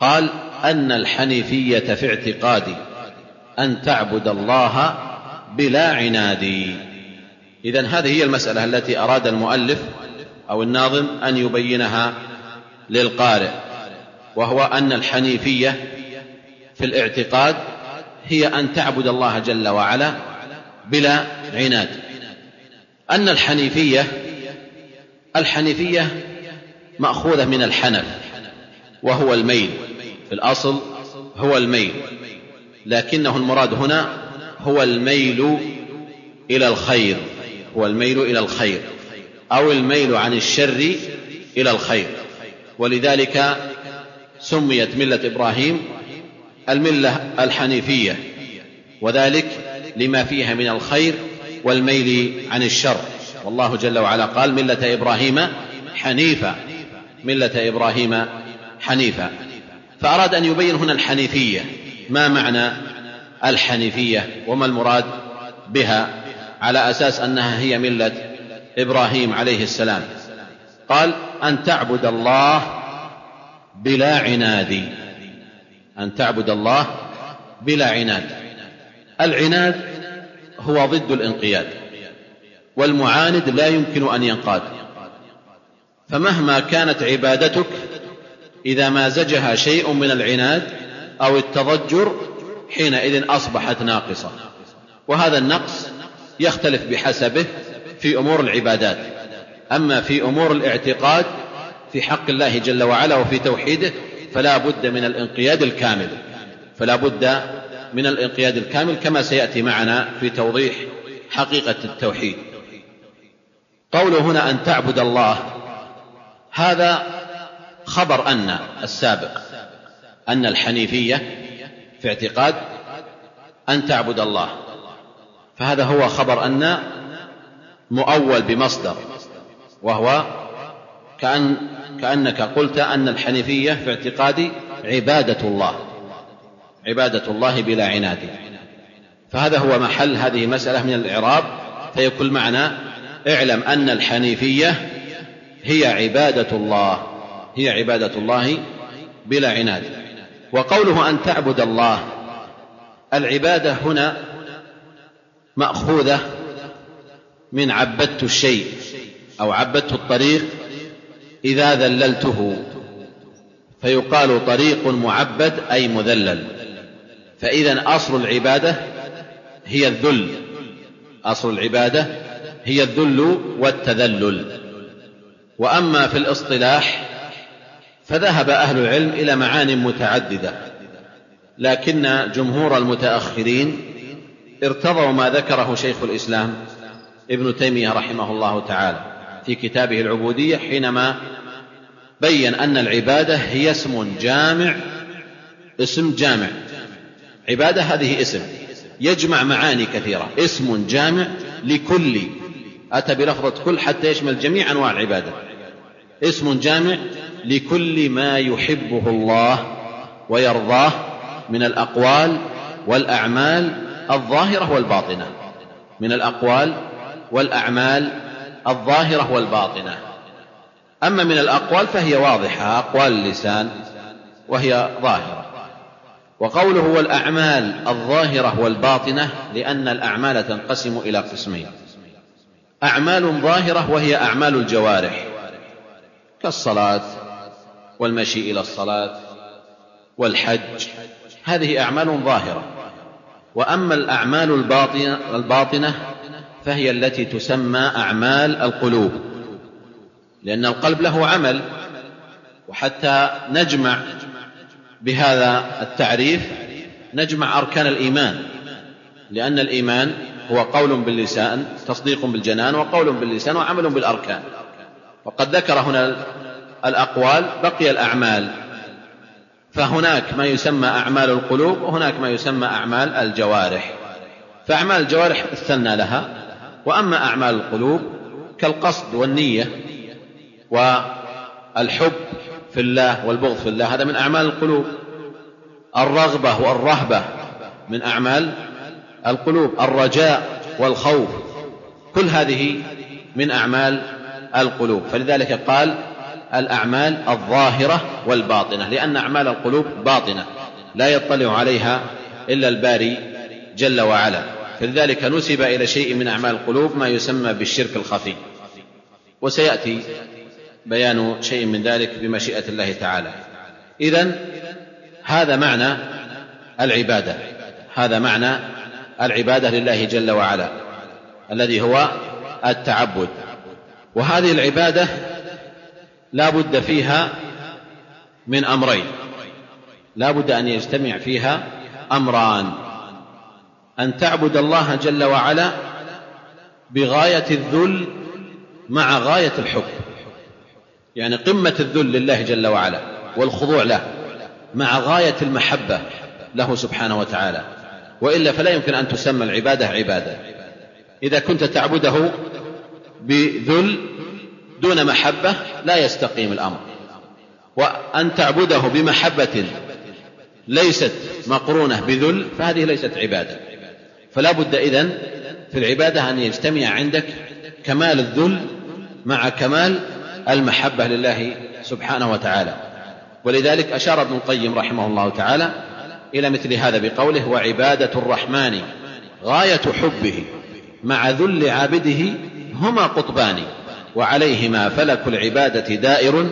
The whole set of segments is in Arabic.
قال أن الحنيفية في اعتقادي أن تعبد الله بلا عناد. إذا هذه هي المسألة التي أراد المؤلف أو الناظم أن يبينها للقارئ وهو أن الحنيفية في الاعتقاد هي أن تعبد الله جل وعلا بلا عناد. أن الحنيفية الحنيفية مأخوذة من الحنف وهو الميل. في الأصل هو الميل لكنه المراد هنا هو الميل إلى الخير هو الميل إلى الخير أو الميل عن الشر إلى الخير. ولذلك سميت ملة إبراهيم الملة الحنيفية وذلك لما فيها من الخير والميل عن الشر. والله جل وعلا قال ملة إبراهيم حنيفا ملة إبراهيم حنيفا فأراد أن يبين هنا الحنيفية. ما معنى الحنيفية وما المراد بها على أساس أنها هي ملة إبراهيم عليه السلام؟ قال أن تعبد الله بلا عناد. أن تعبد الله بلا عناد. العناد هو ضد الانقياد والمعاند لا يمكن أن ينقاد. فمهما كانت عبادتك إذا مازجها شيء من العناد أو التضجر حينئذ أصبحت ناقصة. وهذا النقص يختلف بحسبه في أمور العبادات. أما في أمور الاعتقاد في حق الله جل وعلا وفي توحيده فلا بد من الانقياد الكامل. فلا بد من الانقياد الكامل كما سيأتي معنا في توضيح حقيقة التوحيد. قوله هنا أن تعبد الله هذا خبر أن السابق أن الحنيفية في اعتقاد أن تعبد الله. فهذا هو خبر أن مؤول بمصدر وهو كأن كأنك قلت أن الحنيفية في اعتقادي عبادة الله عبادة الله بلا عناد. فهذا هو محل هذه مسألة من الإعراب فيكون معنى اعلم أن الحنيفية هي عبادة الله. هي عبادة الله بلا عناد. وقوله أن تعبد الله العبادة هنا مأخوذة من عبدت الشيء أو عبدت الطريق إذا ذللته. فيقال طريق معبد أي مذلل. فإذا أصل العبادة هي الذل. أصل العبادة هي الذل والتذلل. وأما في الاصطلاح فذهب أهل العلم إلى معان متعددة لكن جمهور المتأخرين ارتضوا ما ذكره شيخ الإسلام ابن تيمية رحمه الله تعالى في كتابه العبودية حينما بين أن العبادة هي اسم جامع اسم جامع. عبادة هذه اسم يجمع معاني كثيرة. اسم جامع لكل أتى بلفظة كل حتى يشمل جميع أنواع العبادة. اسم جامع لكل ما يحبه الله ويرضاه من الأقوال والأعمال الظاهرة والباطنة. من الأقوال والأعمال الظاهرة والباطنة. أما من الأقوال فهي واضحة أقوال اللسان وهي ظاهرة. وقوله والأعمال الظاهرة والباطنة لأن الأعمال تنقسم إلى قسمين. أعمال ظاهرة وهي أعمال الجوارح كالصلاة والمشي إلى الصلاة والحج. هذه أعمال ظاهرة. وأما الأعمال الباطنة, الباطنة فهي التي تسمى أعمال القلوب. لأن القلب له عمل وحتى نجمع بهذا التعريف نجمع أركان الإيمان. لأن الإيمان هو قول باللسان تصديق بالجنان وقول باللسان وعمل بالأركان. وقد ذكر هنا الأقوال بقي الأعمال. فهناك ما يسمى أعمال القلوب وهناك ما يسمى أعمال الجوارح. فأعمال الجوارح استنى لها. وأما أعمال القلوب كالقصد والنية والحب في الله والبغض في الله هذا من أعمال القلوب. الرغبة والرهبة من أعمال القلوب. الرجاء والخوف كل هذه من أعمال القلوب. فلذلك قال الأعمال الظاهرة والباطنة لأن أعمال القلوب باطنة لا يطلع عليها إلا الباري جل وعلا. فلذلك نسب إلى شيء من أعمال القلوب ما يسمى بالشرك الخفي. وسيأتي بيان شيء من ذلك بمشيئة الله تعالى. إذا هذا معنى العبادة. هذا معنى العبادة لله جل وعلا الذي هو التعبد. وهذه العبادة لا بد فيها من أمرين. لا بد أن يجتمع فيها أمران. أن تعبد الله جل وعلا بغاية الذل مع غاية الحب. يعني قمة الذل لله جل وعلا والخضوع له مع غاية المحبة له سبحانه وتعالى. وإلا فلا يمكن أن تسمى العبادة عبادة. إذا كنت تعبده بذل دون محبة لا يستقيم الأمر. وأن تعبده بمحبة ليست مقرونة بذل فهذه ليست عبادة. فلا بد إذن في العبادة أن يجتمع عندك كمال الذل مع كمال المحبة لله سبحانه وتعالى. ولذلك أشار ابن القيم رحمه الله تعالى إلى مثل هذا بقوله وعبادة الرحمن غاية حبه مع ذل عابده هما قطبان. وعليهما فلك العبادة دائر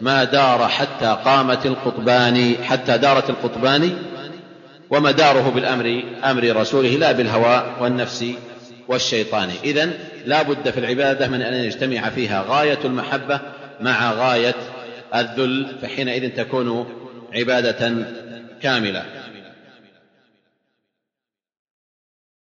ما دار حتى قامت القطبان حتى دارت القطبان ومداره بالأمر أمر رسوله لا بالهوى والنفس والشيطان. إذن لا بد في العبادة من أن يجتمع فيها غاية المحبة مع غاية الذل فحينئذ تكون عبادة كاملة.